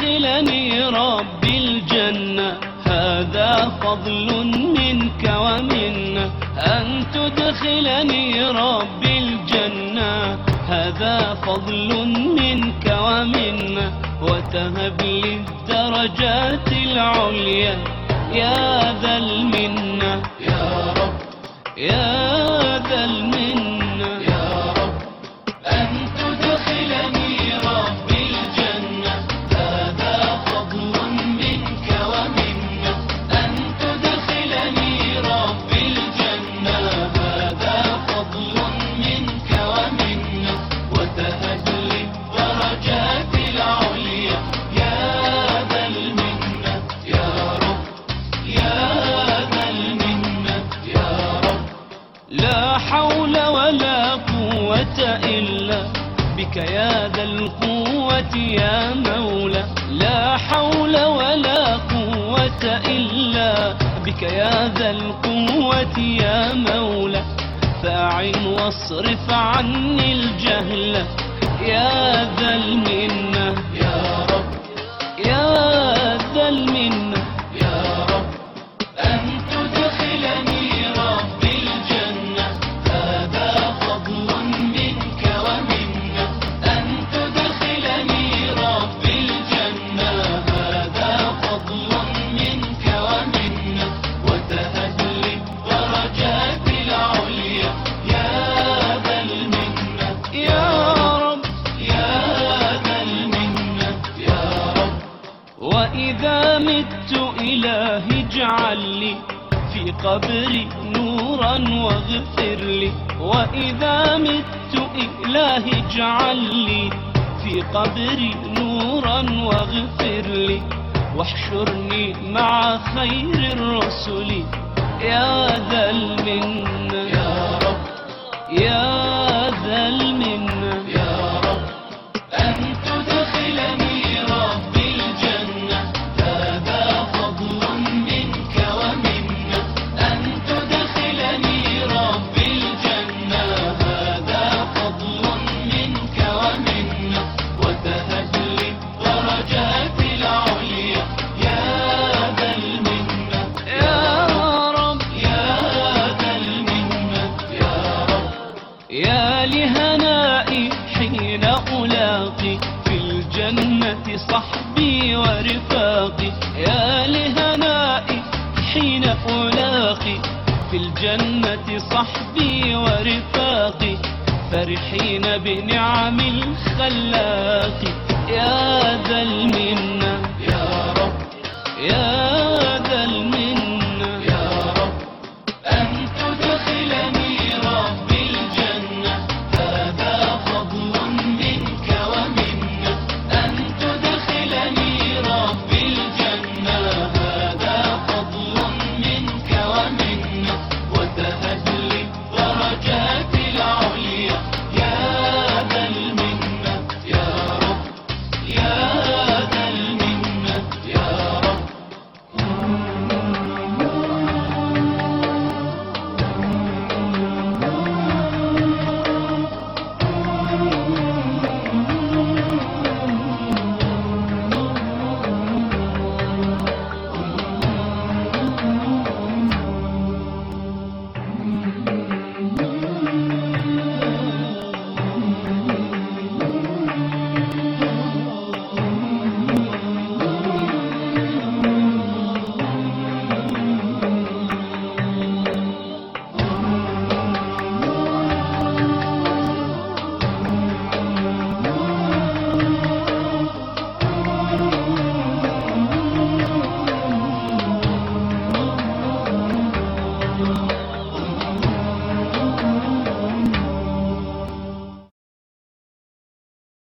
تدخلني ربي الجنة. هذا فضل منك ومنا أن تدخلني ربي الجنة. هذا فضل منك ومنا وتهب لي الدرجات العليا. يا ذا المنة. يا رب. يا لا حول ولا قوة إلا بك يا ذا القوة يا مولى. لا حول ولا قوة إلا بك يا ذا القوة يا مولى. فأعن واصرف عني الجهل يا ذا المنة. يا رب. يا ذا المنة. وإذا مت إلهي اجعل لي في قبري نورا واغفر لي. وإذا مت إلهي اجعل لي في قبري نورا واغفر لي. واحشرني مع خير الرسل. يا ذا المنة. يا رب. يا الجنة صحبي ورفاقي. يا لهنائي حين ألاقي. في الجنة صحبي ورفاقي. فرحين بنعم الخلاق. يا ذا المنة. يا رب. يا